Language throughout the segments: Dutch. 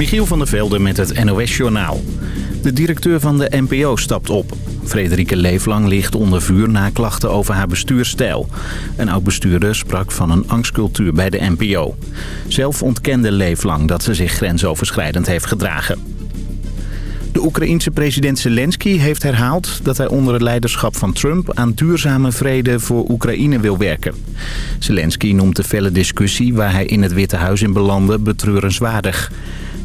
Michiel van der Velde met het NOS-journaal. De directeur van de NPO stapt op. Frederike Leeflang ligt onder vuur na klachten over haar bestuurstijl. Een oud-bestuurder sprak van een angstcultuur bij de NPO. Zelf ontkende Leeflang dat ze zich grensoverschrijdend heeft gedragen. De Oekraïense president Zelensky heeft herhaald dat hij onder het leiderschap van Trump aan duurzame vrede voor Oekraïne wil werken. Zelensky noemt de felle discussie waar hij in het Witte Huis in belandde betreurenswaardig.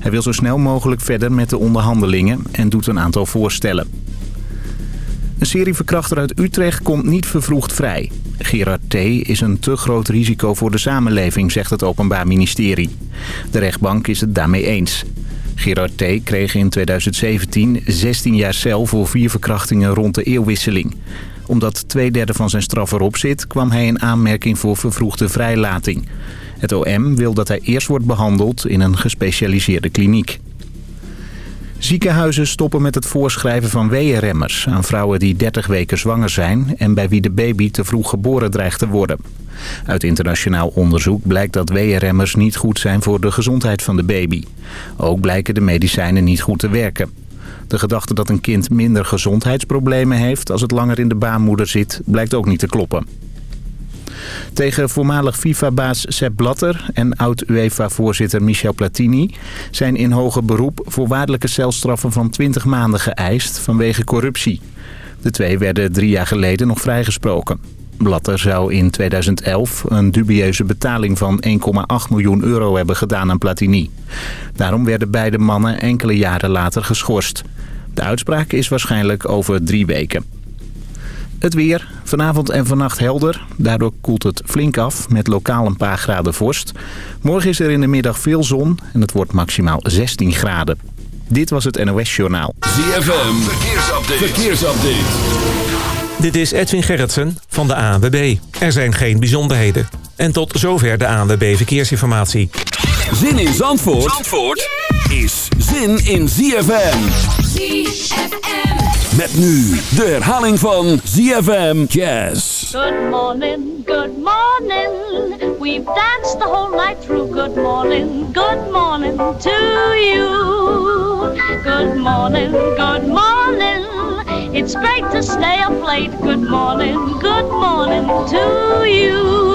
Hij wil zo snel mogelijk verder met de onderhandelingen en doet een aantal voorstellen. Een serieverkrachter uit Utrecht komt niet vervroegd vrij. Gerard T. is een te groot risico voor de samenleving, zegt het Openbaar Ministerie. De rechtbank is het daarmee eens. Gerard T. kreeg in 2017 16 jaar cel voor vier verkrachtingen rond de eeuwwisseling. Omdat twee derde van zijn straf erop zit, kwam hij in aanmerking voor vervroegde vrijlating. Het OM wil dat hij eerst wordt behandeld in een gespecialiseerde kliniek. Ziekenhuizen stoppen met het voorschrijven van weeënremmers aan vrouwen die 30 weken zwanger zijn en bij wie de baby te vroeg geboren dreigt te worden. Uit internationaal onderzoek blijkt dat weeënremmers niet goed zijn voor de gezondheid van de baby. Ook blijken de medicijnen niet goed te werken. De gedachte dat een kind minder gezondheidsproblemen heeft als het langer in de baarmoeder zit, blijkt ook niet te kloppen. Tegen voormalig FIFA-baas Sepp Blatter en oud-UEFA-voorzitter Michel Platini... zijn in hoger beroep voorwaardelijke celstraffen van 20 maanden geëist vanwege corruptie. De twee werden drie jaar geleden nog vrijgesproken. Blatter zou in 2011 een dubieuze betaling van 1,8 miljoen euro hebben gedaan aan Platini. Daarom werden beide mannen enkele jaren later geschorst. De uitspraak is waarschijnlijk over drie weken. Het weer. Vanavond en vannacht helder. Daardoor koelt het flink af met lokaal een paar graden vorst. Morgen is er in de middag veel zon en het wordt maximaal 16 graden. Dit was het NOS Journaal. ZFM. Verkeersupdate. Verkeersupdate. Dit is Edwin Gerritsen van de ANWB. Er zijn geen bijzonderheden. En tot zover de ANWB Verkeersinformatie. Zin in Zandvoort, Zandvoort is zin in ZFM. ZFM. Met nu de herhaling van ZFM Jazz. Good morning, good morning. We've danced the whole night through. Good morning, good morning to you. Good morning, good morning. It's great to stay up late. Good morning, good morning to you.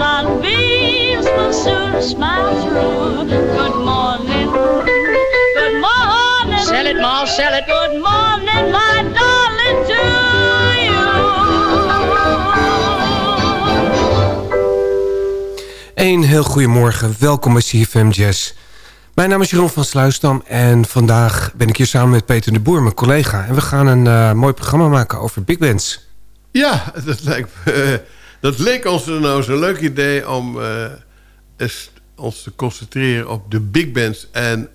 Sunbeams will soon smile through. Good morning, good morning. Sell it, Ma, sell it. Good morning, my darling, to Een heel goedemorgen, welkom bij CFM Jazz. Mijn naam is Jeroen van Sluisdam en vandaag ben ik hier samen met Peter de Boer, mijn collega. En we gaan een uh, mooi programma maken over big bands. Ja, dat, lijkt, uh, dat leek ons nou zo'n leuk idee om uh, ons te concentreren op de big bands. En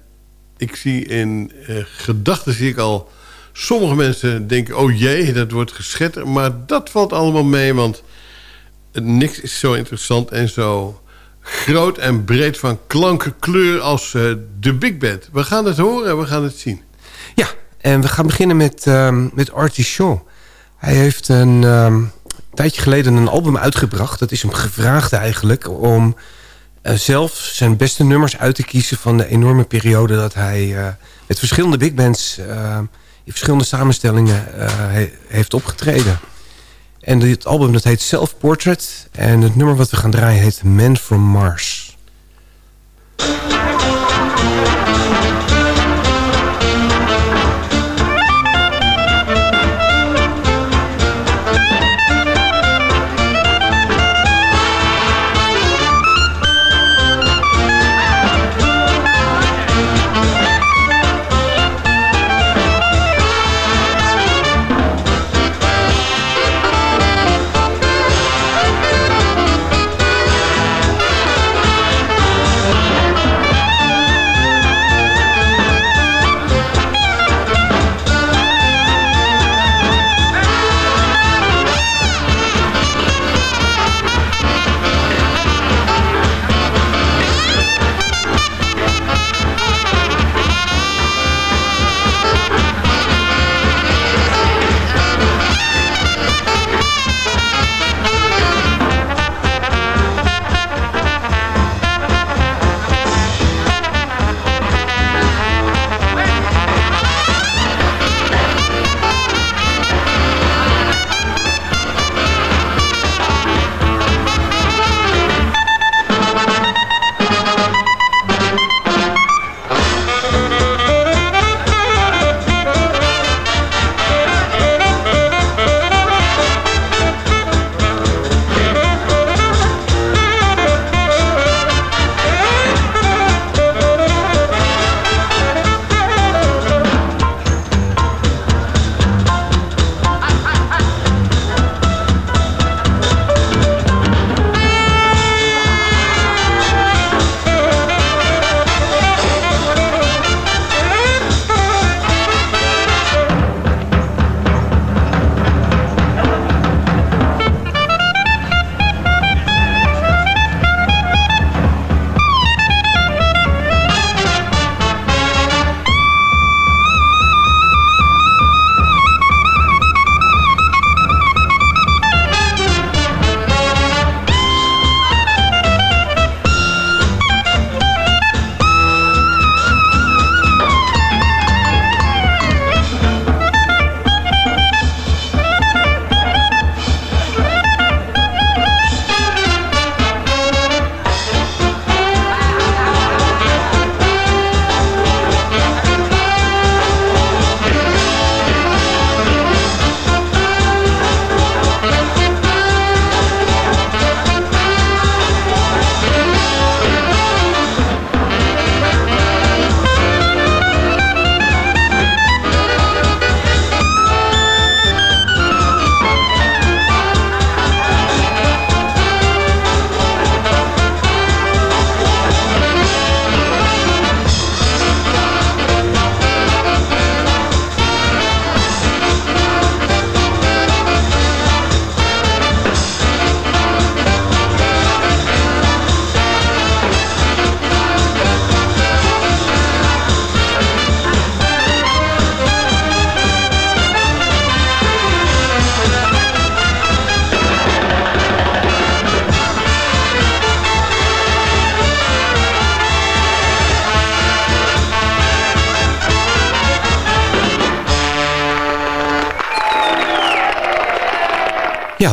ik zie in gedachten zie ik al sommige mensen denken... oh jee, dat wordt geschetter. Maar dat valt allemaal mee, want niks is zo interessant en zo groot en breed van klanken, kleur als uh, de big band. We gaan het horen en we gaan het zien. Ja, en we gaan beginnen met, um, met Artie Shaw. Hij heeft een, um, tijdje geleden een album uitgebracht. Dat is hem gevraagd eigenlijk om eh, zelf zijn beste nummers uit te kiezen... van de enorme periode dat hij uh, met verschillende big bands... Uh, in verschillende samenstellingen he heeft opgetreden. En dit album dat heet Self Portrait. En het nummer wat we gaan draaien heet Man from Mars.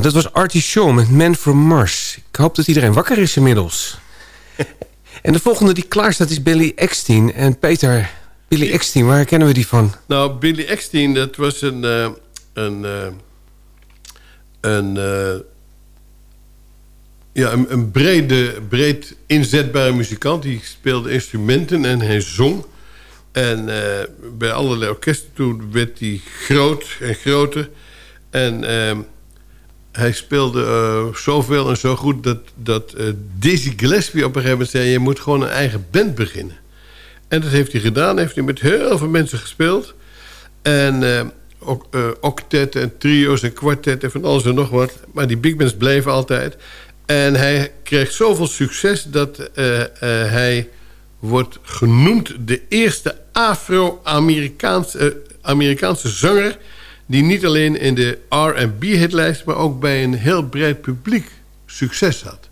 Dat was Artie Shaw met Man from Mars. Ik hoop dat iedereen wakker is inmiddels. en de volgende die klaar staat is Billy Eckstein. En Peter, Billy Eckstein, waar kennen we die van? Nou, Billy Eckstein, dat was een... Uh, een, uh, een uh, ja, een, een, brede, breed inzetbare muzikant. Die speelde instrumenten en hij zong. En bij allerlei orkesten toen werd hij groot en groter. En ehm, hij speelde uh, zoveel en zo goed... dat, dat uh, Dizzy Gillespie op een gegeven moment zei... je moet gewoon een eigen band beginnen. En dat heeft hij gedaan. Heeft hij met heel veel mensen gespeeld. En uh, octetten en trio's en kwartetten... van alles en nog wat. Maar die big bands bleven altijd. En hij kreeg zoveel succes... dat hij wordt genoemd de eerste Afro-Amerikaanse Amerikaanse zanger die niet alleen in de R&B-hitlijst... maar ook bij een heel breed publiek succes had.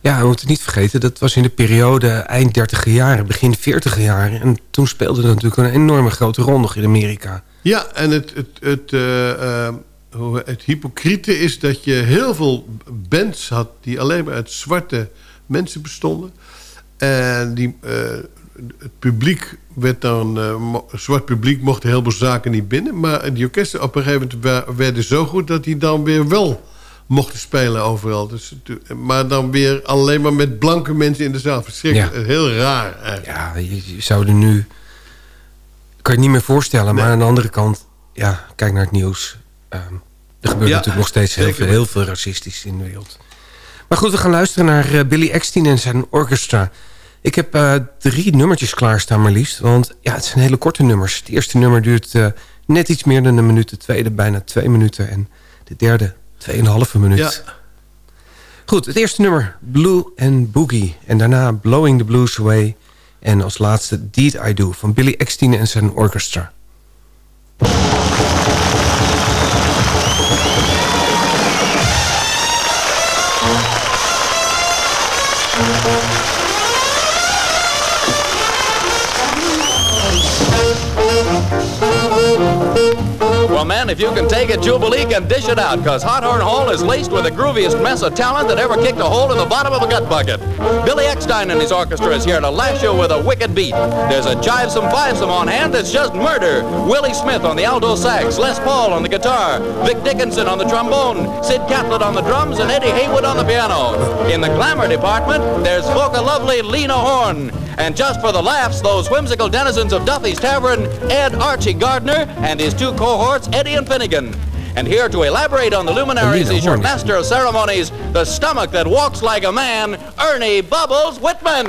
Ja, we moeten niet vergeten, dat was in de periode eind 30 jaren, begin 40 jaren. En toen speelde dat natuurlijk een enorme grote rol nog in Amerika. Ja, en het, het, het, uh, uh, het hypocriete is dat je heel veel bands had... die alleen maar uit zwarte mensen bestonden. En die, uh, het publiek werd dan... zwart publiek mocht heel veel zaken niet binnen. Maar die orkesten op een gegeven moment werden zo goed... dat die dan weer wel mochten spelen overal. Dus, maar dan weer alleen maar met blanke mensen in de zaal. Verschrikkelijk. Heel raar eigenlijk. Ja, je, zou er nu... Kan je niet meer voorstellen. Maar aan de andere kant... Ja, kijk naar het nieuws. Um, er gebeurt natuurlijk nog steeds heel veel, heel veel racistisch in de wereld. Maar goed, we gaan luisteren naar uh, Billy Eckstein en zijn orchestra. Ik heb uh, drie nummertjes klaarstaan maar liefst. Want ja, het zijn hele korte nummers. Het eerste nummer duurt uh, net iets meer dan een minuut. De tweede bijna twee minuten. En de derde 2,5 minuut. Ja. Goed, het eerste nummer, Blue and Boogie. En daarna Blowing the Blues Away. En als laatste Deed I Do van Billy Eckstein en zijn orchestra. Well, man, if you can take it, Jubilee can dish it out, because Hot Horn Hall is laced with the grooviest mess of talent that ever kicked a hole in the bottom of a gut bucket. Billy Eckstein and his orchestra is here to lash you with a wicked beat. There's a jivesome fivesome on hand that's just murder. Willie Smith on the alto sax, Les Paul on the guitar, Vic Dickinson on the trombone, Sid Catlett on the drums, and Eddie Haywood on the piano. In the glamour department, there's folk a lovely Lena Horn. And just for the laughs, those whimsical denizens of Duffy's Tavern, Ed Archie Gardner and his two cohorts, Eddie and Finnegan. And here to elaborate on the luminaries is your master of ceremonies, the stomach that walks like a man, Ernie Bubbles Whitman.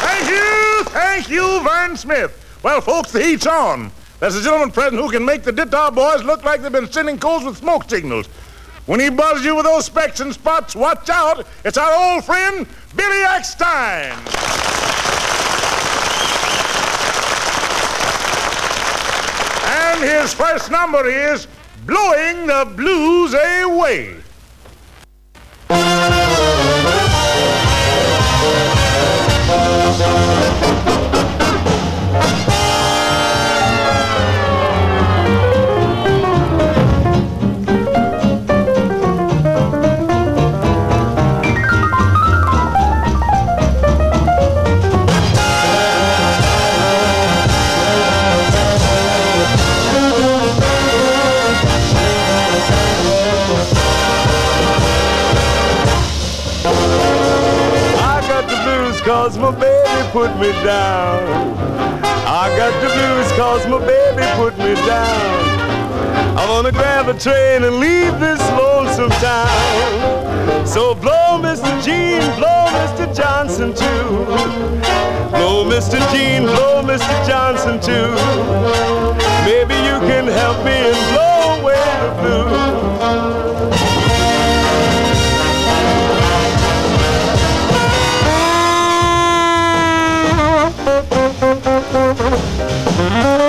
Thank you, thank you, Vern Smith. Well, folks, the heat's on. There's a gentleman present who can make the Dittar boys look like they've been sending calls with smoke signals. When he buzzes you with those specks and spots, watch out. It's our old friend, Billy Eckstein. And his first number is Blowing the Blues Away. Cause my baby put me down. I got the blues cause my baby put me down. I wanna grab a train and leave this lonesome town. So blow Mr. Gene, blow Mr. Johnson too. Blow Mr. Gene, blow Mr. Johnson too. Maybe you can help me and blow away the blues. Mm-hmm.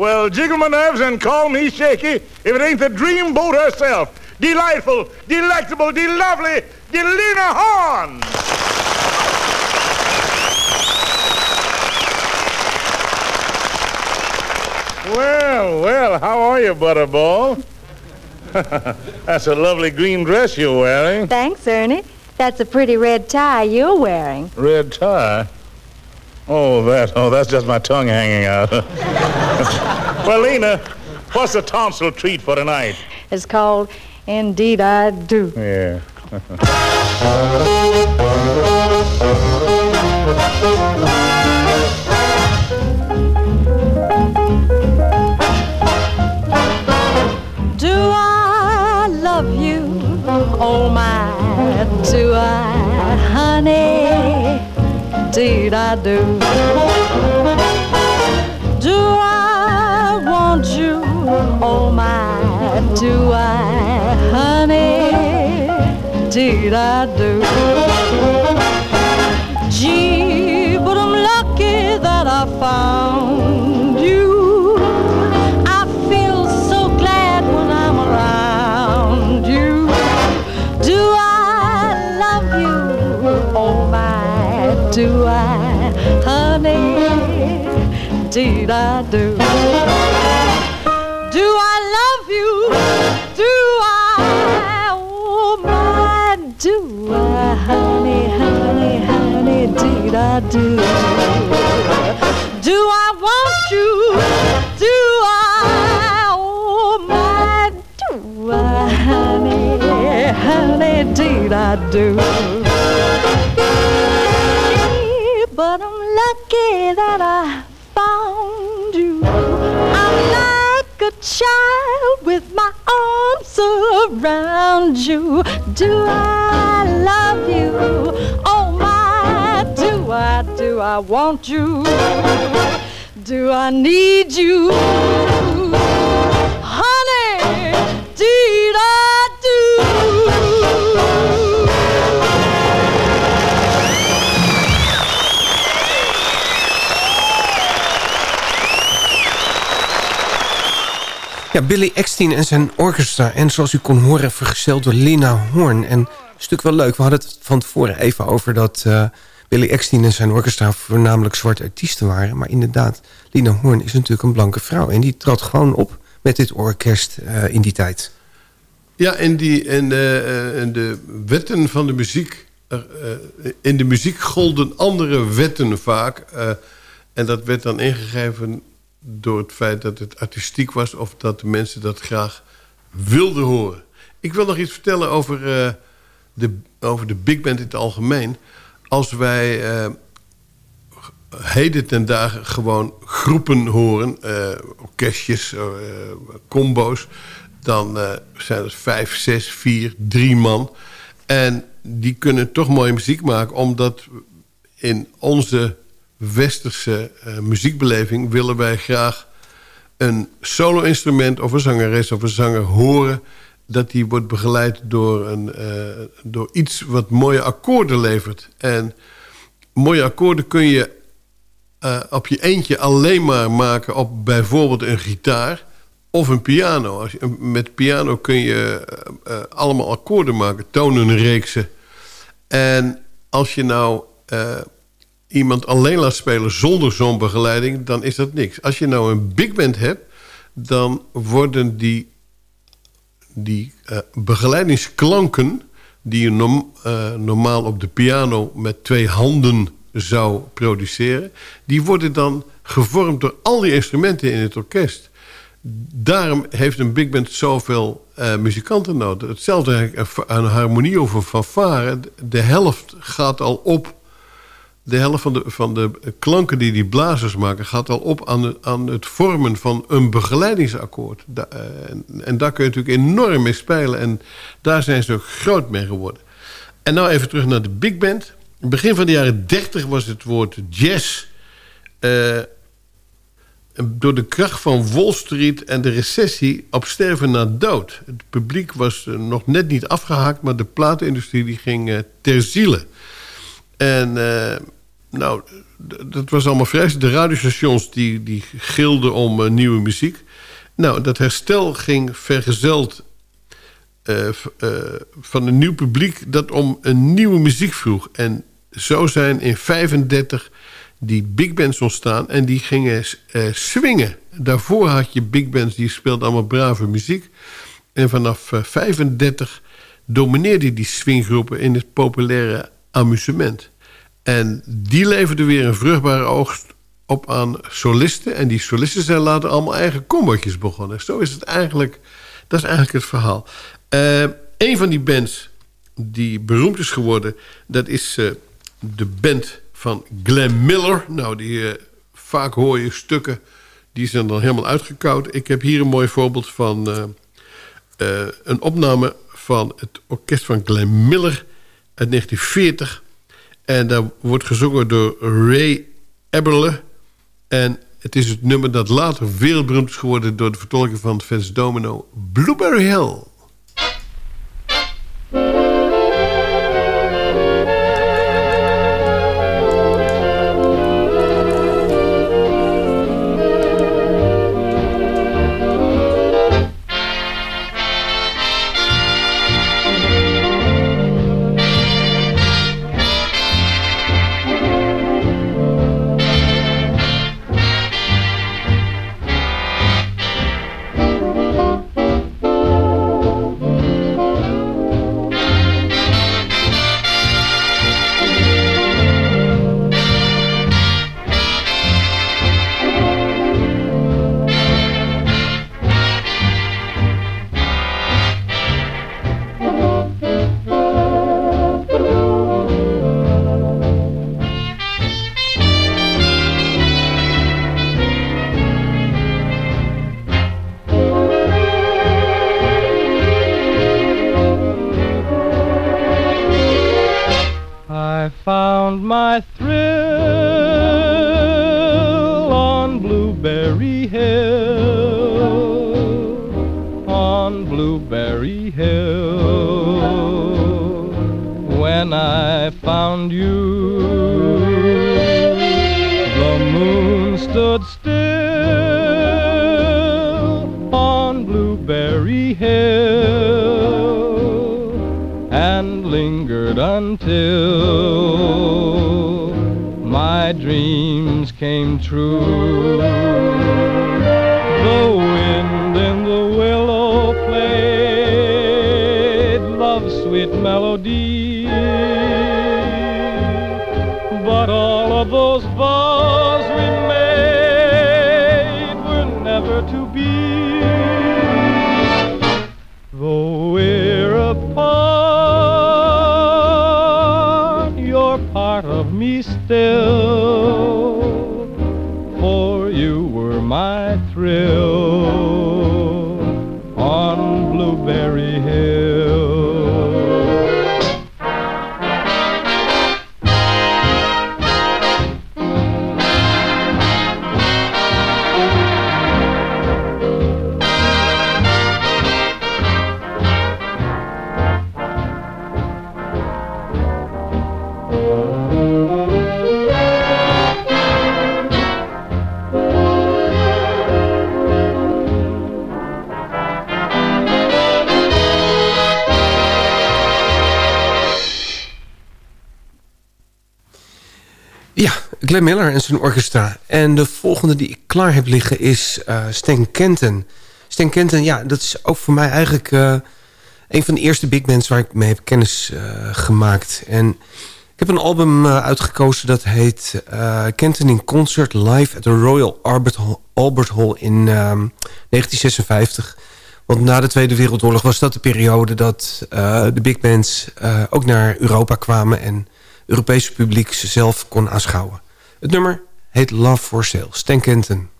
Well, jiggle my nerves and call me shaky if it ain't the dream boat herself. Delightful, delectable, de lovely, Delina Horn. Well, well, how are you, Butterball? That's a lovely green dress you're wearing. Thanks, Ernie. That's a pretty red tie you're wearing. Red tie? Oh, that. Oh, that's just my tongue hanging out. well, Lena, what's the tonsil treat for tonight? It's called Indeed I Do. Yeah. Indeed I do. Do I want you? Oh my, do I, honey? Indeed I do. Gee, but I'm lucky that I found honey? Indeed I do. Do I love you? Do I? Oh my, do I, honey, honey, honey? Indeed I do. Do I want you? Do I? Oh my, do I, honey, honey? Indeed I do. That I found you. I'm like a child with my arms around you. Do I love you? Oh my, do I, do I want you? Do I need you? Ja, Billy Eckstein en zijn orchestra. En zoals u kon horen, vergezeld door Lina Horn. En een stuk wel leuk. We hadden het van tevoren even over dat uh, Billy Eckstein en zijn orchestra... voornamelijk zwarte artiesten waren. Maar inderdaad, Lina Horn is natuurlijk een blanke vrouw. En die trad gewoon op met dit orkest uh, in die tijd. Ja, in, die, uh, in de wetten van de muziek... in de muziek golden andere wetten vaak... en dat werd dan ingegeven door het feit dat het artistiek was... of dat de mensen dat graag wilden horen. Ik wil nog iets vertellen over, uh, de, over de big band in het algemeen. Als wij uh, heden ten dagen gewoon groepen horen... Uh, orkestjes, combo's... dan zijn het vijf, zes, vier, drie man... En die kunnen toch mooie muziek maken... omdat in onze westerse uh, muziekbeleving... willen wij graag een solo-instrument of een zangeres of een zanger horen... dat die wordt begeleid door, een, uh, door iets wat mooie akkoorden levert. En mooie akkoorden kun je uh, op je eentje alleen maar maken... op bijvoorbeeld een gitaar of een piano. Als je, met piano kun je allemaal akkoorden maken, tonenreeksen. En als je nou iemand alleen laat spelen zonder zo'n begeleiding... dan is dat niks. Als je nou een big band hebt... dan worden die, die uh, begeleidingsklanken... die je uh, normaal op de piano met twee handen zou produceren... die worden dan gevormd door al die instrumenten in het orkest. Daarom heeft een big band zoveel uh, muzikanten nodig. Hetzelfde een harmonie een fanfare. De helft gaat al op de helft van de, van de klanken die die blazers maken... gaat al op aan, aan het vormen van een begeleidingsakkoord. Uh, en, en, daar kun je natuurlijk enorm mee spelen. En daar zijn ze ook groot mee geworden. En nou even terug naar de big band. Begin van de jaren 30 was het woord jazz... Uh, door de kracht van Wall Street en de recessie op sterven na dood. Het publiek was nog net niet afgehaakt... maar de platenindustrie die ging ter ziele. En nou, dat was allemaal vreselijk. De radiostations die, die gilden om uh, nieuwe muziek. Nou, dat herstel ging vergezeld uh, van een nieuw publiek... dat om een nieuwe muziek vroeg. En zo zijn in 35 die big bands ontstaan en die gingen eh, swingen. Daarvoor had je big bands die speelden allemaal brave muziek. En vanaf eh, 35 domineerde die swinggroepen in het populaire amusement. En die leverden weer een vruchtbare oogst op aan solisten. En die solisten zijn later allemaal eigen combootjes begonnen. Zo is het eigenlijk, dat is eigenlijk het verhaal. Eh, een van die bands die beroemd is geworden... dat is eh, de band van Glenn Miller. Nou, die eh, vaak hoor je stukken... die zijn dan helemaal uitgekoud. Ik heb hier een mooi voorbeeld van een opname... van het orkest van Glenn Miller uit 1940. En daar wordt gezongen door Ray Eberle. En het is het nummer dat later wereldberoemd is geworden... door de vertolking van Fats Domino, Blueberry Hill. Melody, Zijn orchestra. En de volgende die ik klaar heb liggen is eh Stan Kenton. Stan Kenton, ja, dat is ook voor mij eigenlijk... eh, een van de eerste big bands waar ik mee heb kennis eh, gemaakt. En ik heb een album uitgekozen dat heet Kenton in Concert Live at the Royal Albert Hall, in ehm, 1956. Want na de Tweede Wereldoorlog was dat de periode dat de big bands ook naar Europa kwamen... en Europese publiek ze zelf kon aanschouwen. Het nummer heet Love for Sale, Stan Kenton.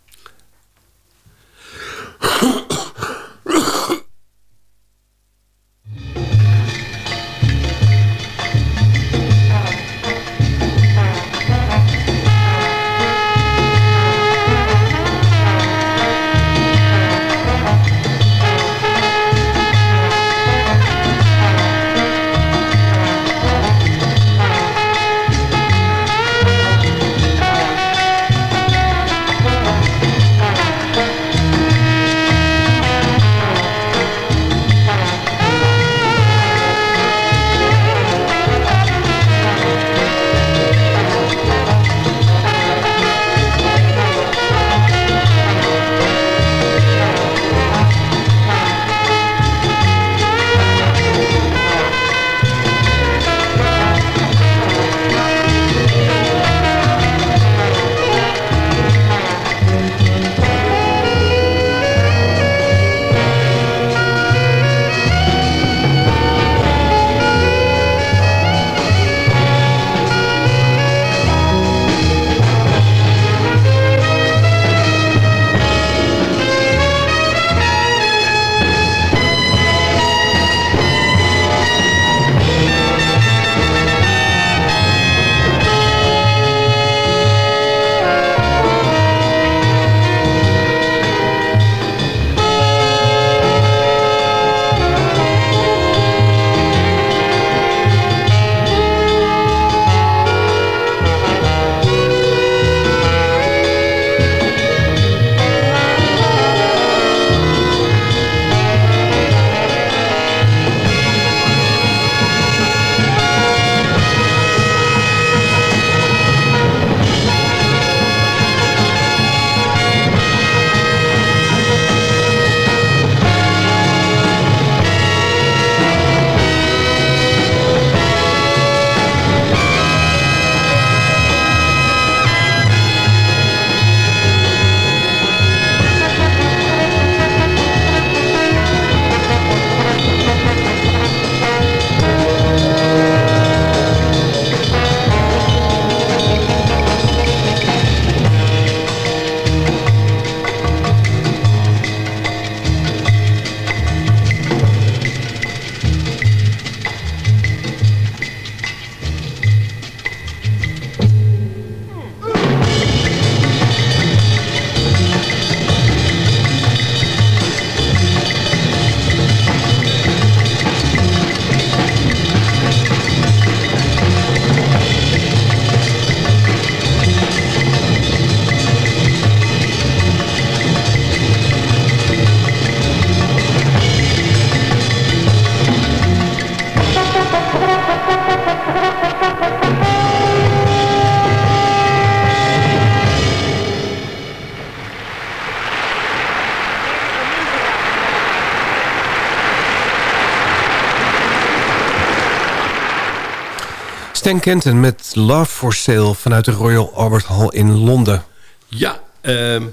Stan Kenton met Love for Sale vanuit de Royal Albert Hall in Londen. Ja, ehm,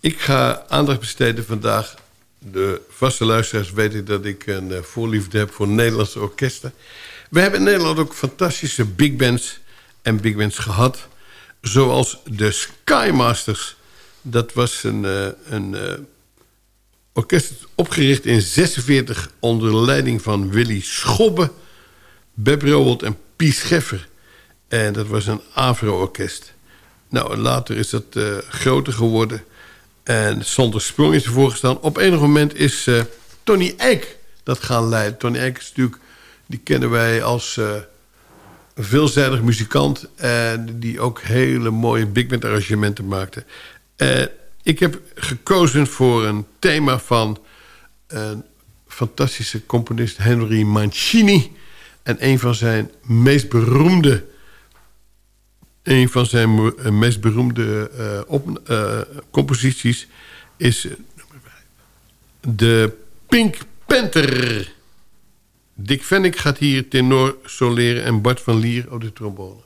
ik ga aandacht besteden vandaag. De vaste luisteraars weten dat ik een eh, voorliefde heb voor Nederlandse orkesten. We hebben in Nederland ook fantastische big bands en big bands gehad. Zoals de Skymasters. Dat was een, eh, een eh, orkest opgericht in 46 onder leiding van Willy Schobbe... Beb Rowold en Pies Scheffer. En dat was een Avro-orkest. Nou, later is dat eh, groter geworden. En Sander Sprong is ervoor gestaan. Op enig moment is eh, Tony Eck dat gaan leiden. Tony Eck is natuurlijk... Die kennen wij als uh, veelzijdig muzikant. En die ook hele mooie big band arrangementen maakte. ik heb gekozen voor een thema van... een fantastische componist Henry Mancini... En een van zijn meest beroemde... een van zijn meest beroemde uh, composities is de Pink Panther. Dick Vennick gaat hier tenor soleren en Bart van Lier op de trombone.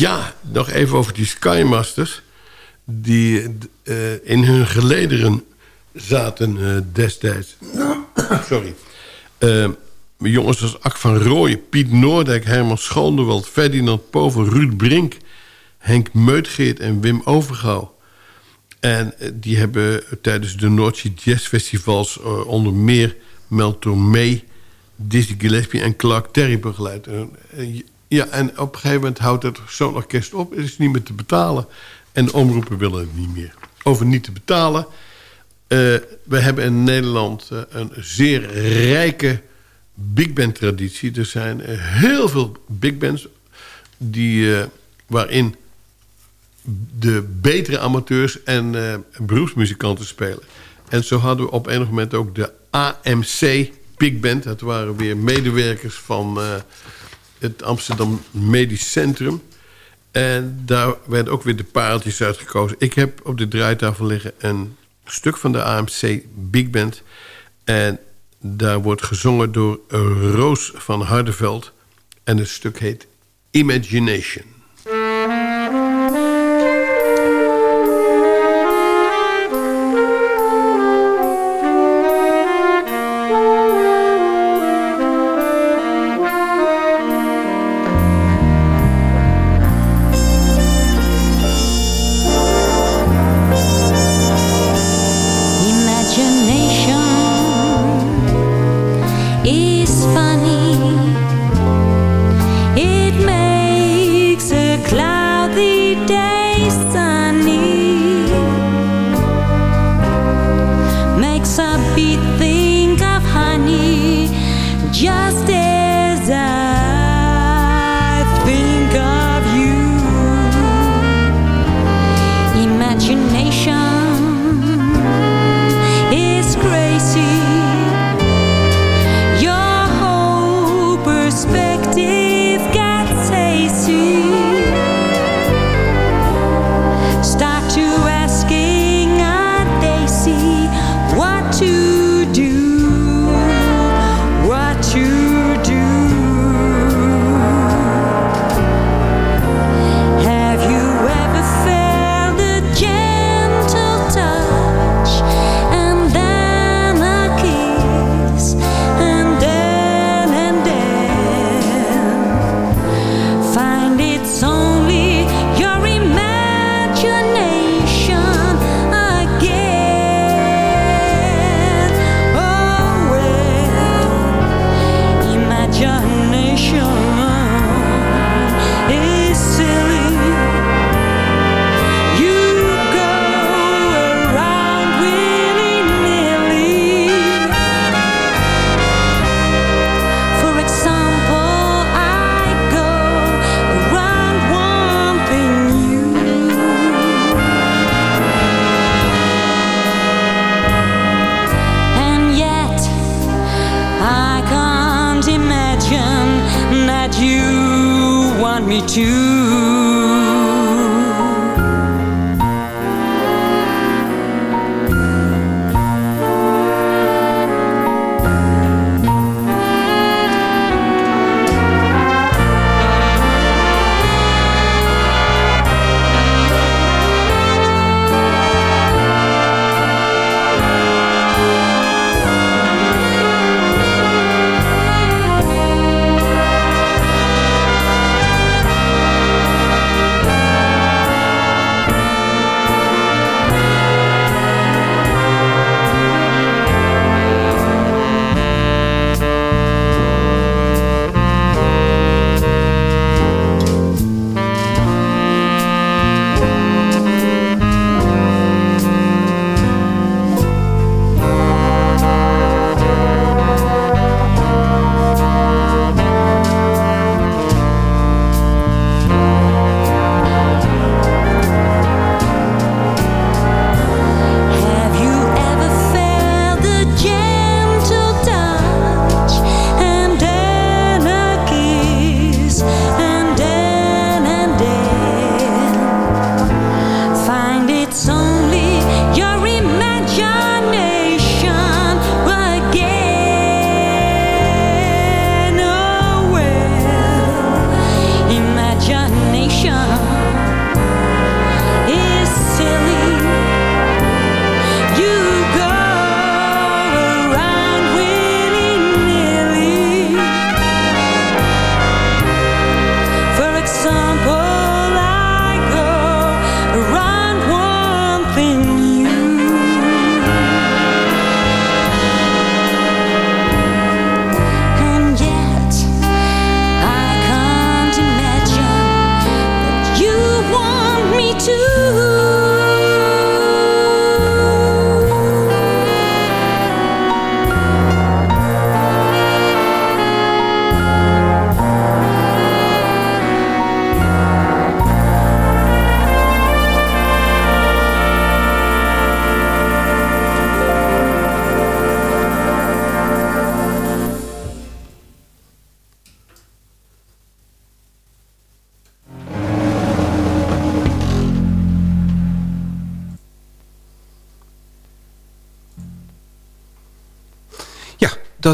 Ja, nog even over die Skymasters. Die uh, in hun gelederen zaten uh, destijds. Sorry. Uh, jongens als Ak van Rooyen, Piet Noordijk, Herman Schonderwald... Ferdinand Pover, Ruud Brink, Henk Meutgeert en Wim Overgouw. En die hebben tijdens de Noordzee Jazz Festivals... onder meer Mel May, Dizzy Gillespie en Clark Terry begeleid. Ja, en op een gegeven moment houdt het zo'n orkest op. Het is niet meer te betalen. En de omroepen willen het niet meer. Over niet te betalen. Eh, we hebben in Nederland eh, een zeer rijke big band traditie. Er zijn eh, heel veel big bands die, waarin de betere amateurs en beroepsmuzikanten spelen. En zo hadden we op enig moment ook de AMC Big Band. Dat waren weer medewerkers van het Amsterdam Medisch Centrum. En daar werden ook weer de pareltjes uitgekozen. Ik heb op de draaitafel liggen een stuk van de AMC Big Band. En daar wordt gezongen door Roos van Hardeveld. En het stuk heet Imagination. Imagination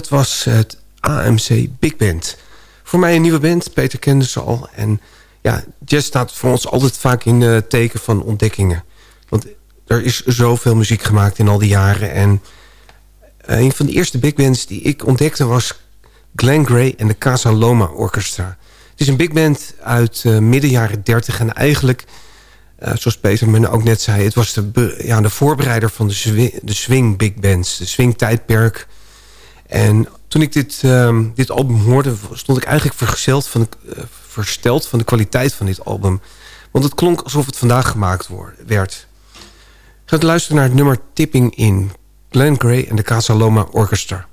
was het AMC Big Band. Voor mij een nieuwe band, Peter kende ze al. En ja, jazz staat voor ons altijd vaak in het teken van ontdekkingen. Want er is zoveel muziek gemaakt in al die jaren. En een van de eerste big bands die ik ontdekte was Glenn Gray en de Casa Loma Orchestra. Het is een big band uit uh, midden jaren 30 en eigenlijk, zoals Peter me ook net zei... het was de, ja, de voorbereider van de, de swing big bands, de swing tijdperk. En toen ik dit, uh, dit album hoorde, stond ik eigenlijk vergezeld van de, uh, versteld van de kwaliteit van dit album. Want het klonk alsof het vandaag gemaakt werd. Ik ga luisteren naar het nummer Tipping In. Glenn Gray en de Casa Loma Orchestra.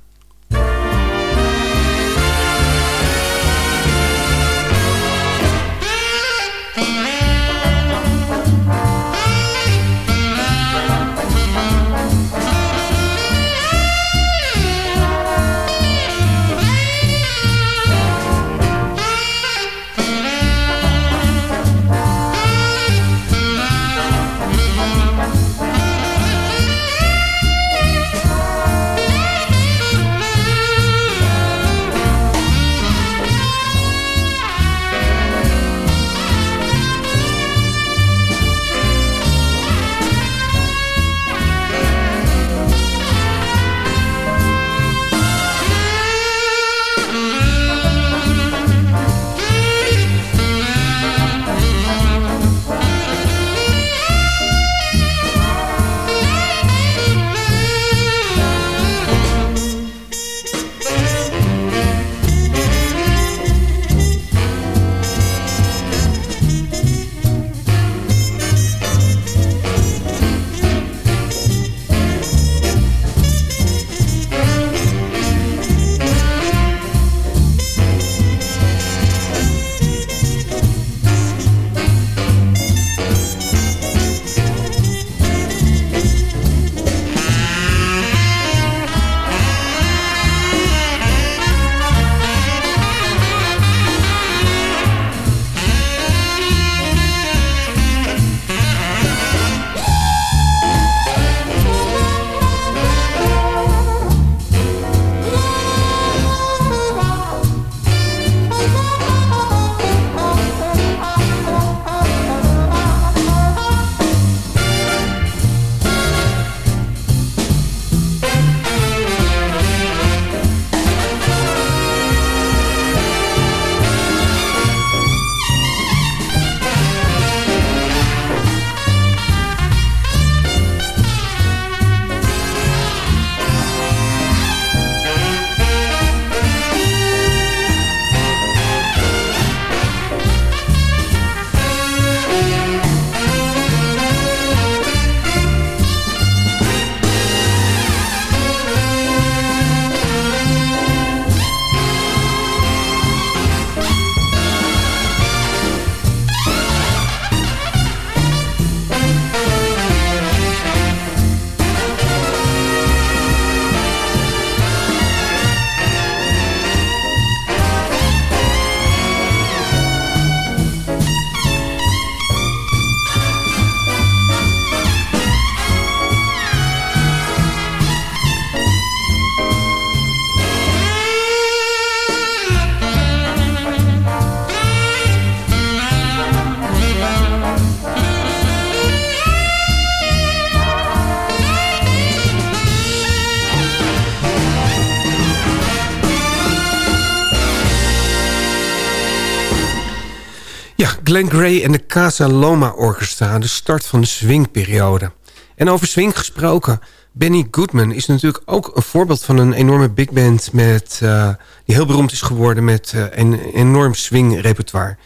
Glenn Gray en de Casa Loma Orchestra... de start van de swingperiode. En over swing gesproken... Benny Goodman is natuurlijk ook een voorbeeld van een enorme big band... Met, uh, die heel beroemd is geworden met uh, een enorm swing-repertoire.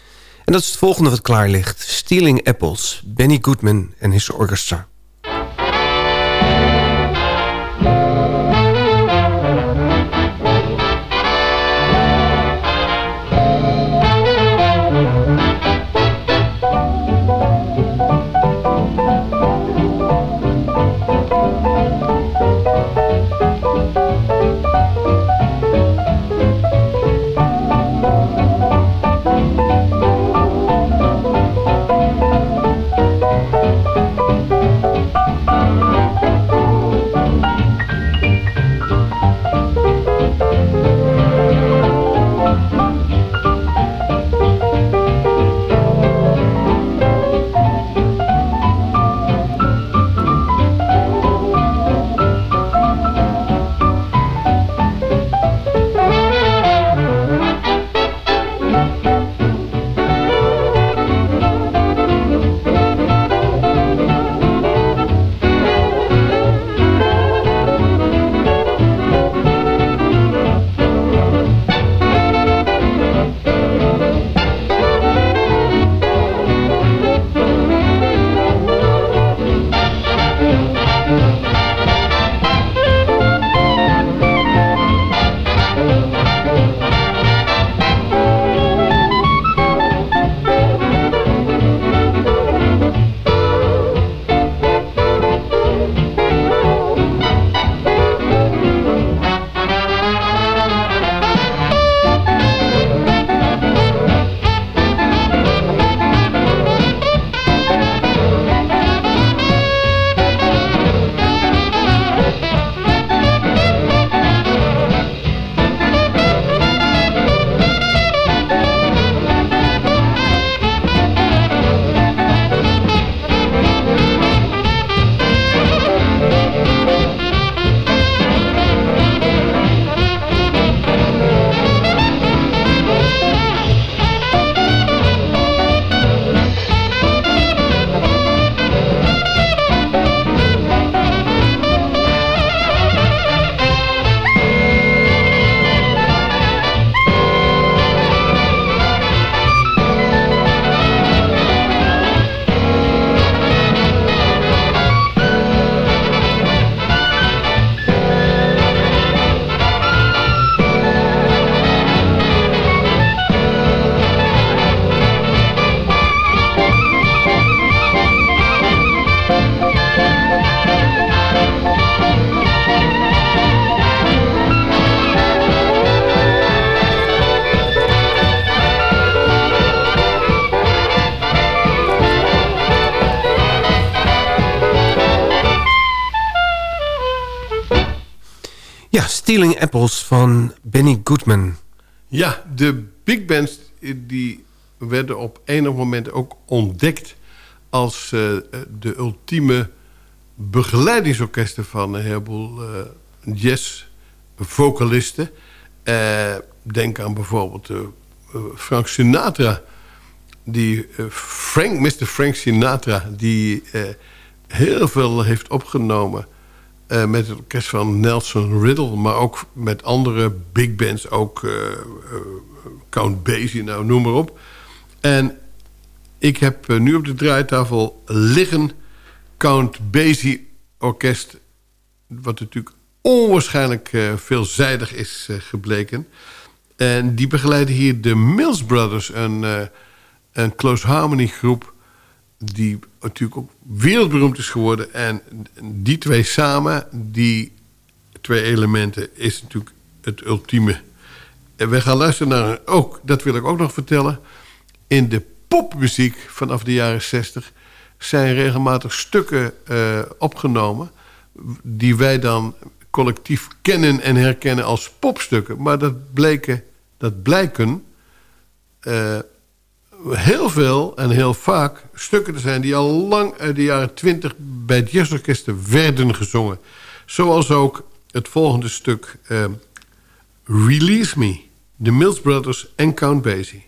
En dat is het volgende wat klaar ligt. Stealing Apples, Benny Goodman en his orchestra. Apples van Benny Goodman. Ja, de big bands eh, die werden op enig moment ook ontdekt... als eh, de ultieme begeleidingsorkesten van een heleboel uh, jazzvocalisten. Uh, denk aan bijvoorbeeld Frank Sinatra... die Frank, Mr. Frank Sinatra... die heel veel heeft opgenomen uh, met het orkest van Nelson Riddle... maar ook met andere big bands, ook uh, uh, Count Basie, nou, noem maar op. En ik heb nu op de draaitafel liggen Count Basie Orkest... wat natuurlijk onwaarschijnlijk veelzijdig is gebleken. En die begeleiden hier de Mills Brothers, een close harmony groep die natuurlijk ook wereldberoemd is geworden. En die twee samen, die twee elementen, is natuurlijk het ultieme. En we gaan luisteren naar, ook, dat wil ik ook nog vertellen... in de popmuziek vanaf de jaren 60 zijn regelmatig stukken uh, opgenomen... die wij dan collectief kennen en herkennen als popstukken. Maar dat, bleken, dat blijken... Uh, heel veel en heel vaak stukken te zijn... die al lang uit de jaren twintig bij het jazzorkesten werden gezongen. Zoals ook het volgende stuk... Uh, Release Me, de Mills Brothers en Count Basie.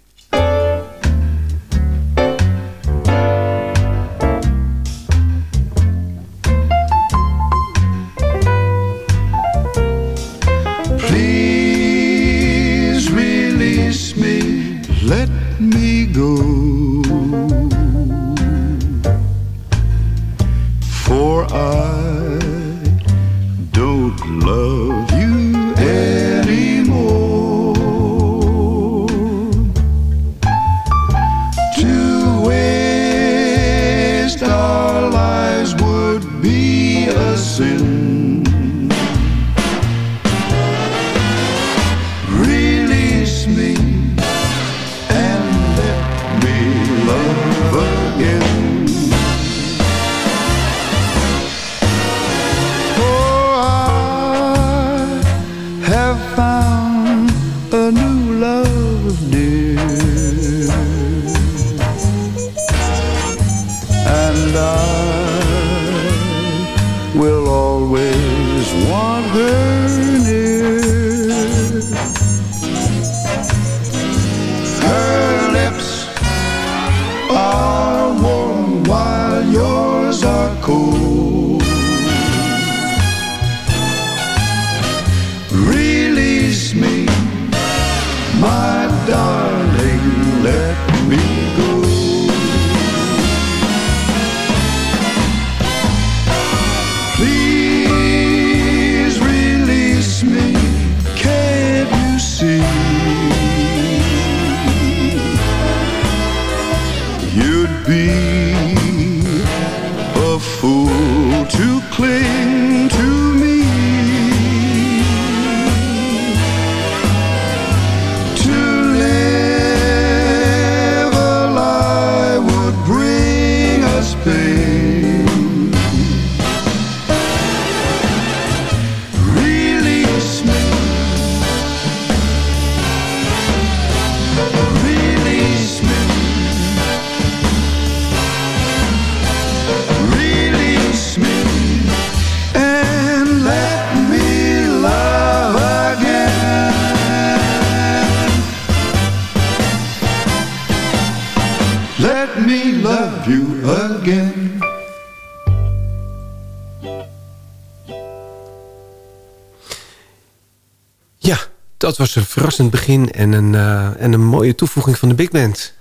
Was een verrassend begin en een, eh, en een mooie toevoeging van de big band.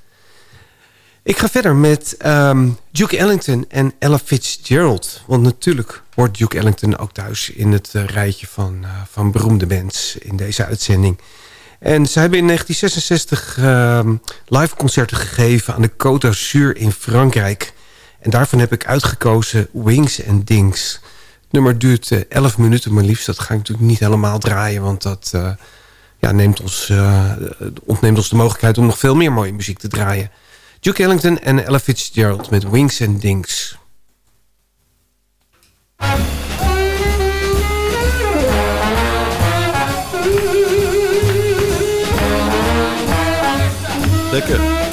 Ik ga verder met ehm, Duke Ellington en Ella Fitzgerald. Want natuurlijk hoort Duke Ellington ook thuis in het eh, rijtje van, eh, van beroemde bands in deze uitzending. En ze hebben in 1966 ehm, live concerten gegeven aan de Côte d'Azur in Frankrijk. En daarvan heb ik uitgekozen Wings and Dings. Het nummer duurt eh, 11 minuten maar liefst. Dat ga ik natuurlijk niet helemaal draaien, want dat ja, neemt ons, eh, ontneemt ons de mogelijkheid om nog veel meer mooie muziek te draaien. Duke Ellington en Ella Fitzgerald met Wings and Dings. Lekker.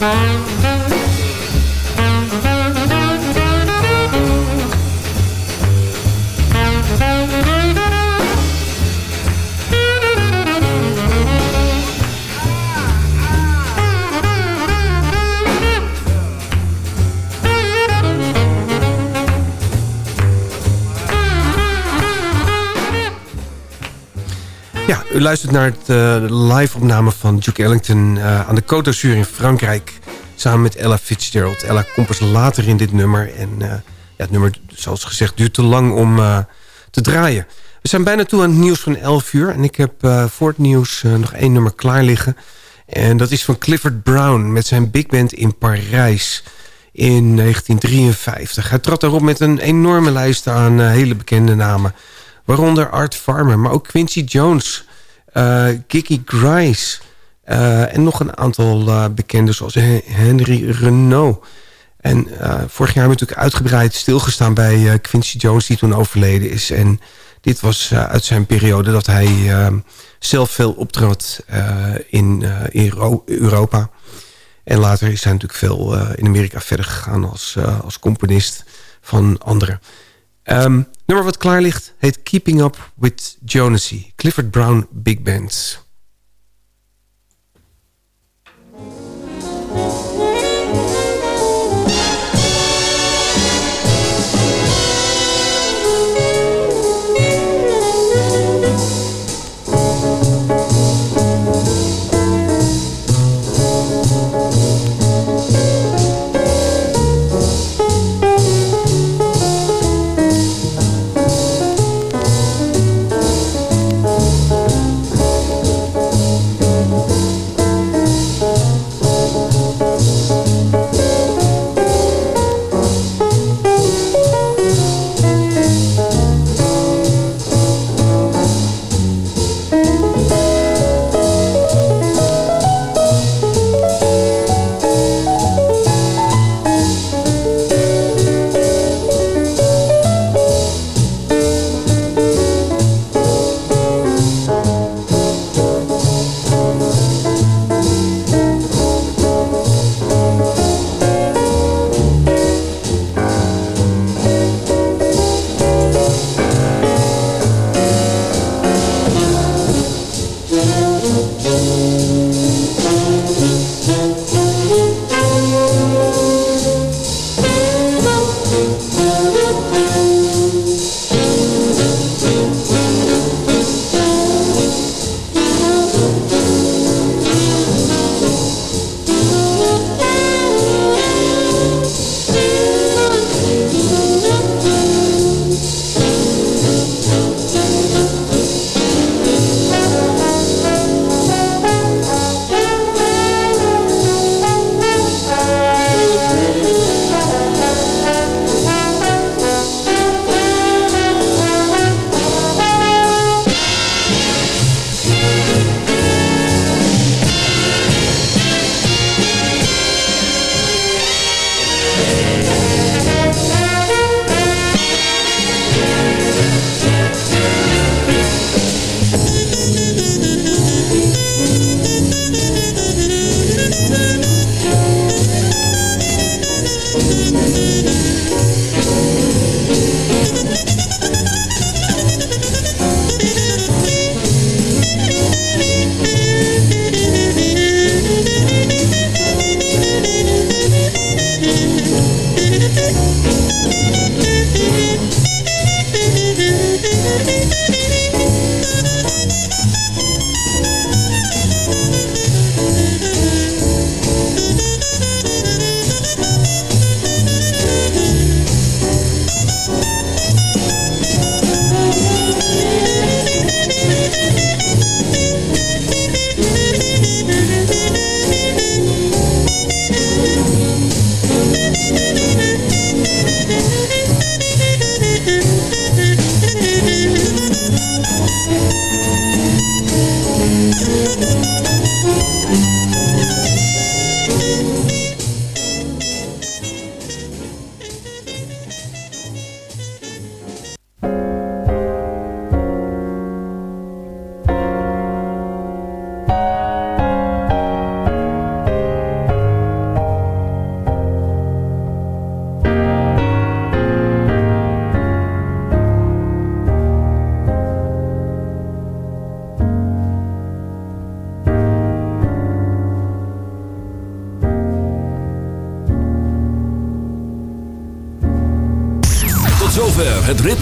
Ja, u luistert naar het uh, live-opname van Duke Ellington uh, aan de Côte d'Azur in Frankrijk. Samen met Ella Fitzgerald. Ella komt pas later in dit nummer. En uh, ja, het nummer, zoals gezegd, duurt te lang om te draaien. We zijn bijna toe aan het nieuws van 11 uur. En ik heb voor het nieuws nog één nummer klaar liggen. En dat is van Clifford Brown met zijn big band in Parijs in 1953. Hij trad daarop met een enorme lijst aan hele bekende namen... Waaronder Art Farmer, maar ook Quincy Jones, Kiki Grice... Uh, en nog een aantal uh, bekenden zoals Henry Renault. En vorig jaar hebben we natuurlijk uitgebreid stilgestaan bij Quincy Jones... die toen overleden is. En dit was uit zijn periode dat hij zelf veel optrad in, Europa. En later is hij natuurlijk veel eh, in Amerika verder gegaan als, eh, als componist van anderen. Ehm, nummer wat klaar ligt heet Keeping Up with Jonesy. Clifford Brown Big Band.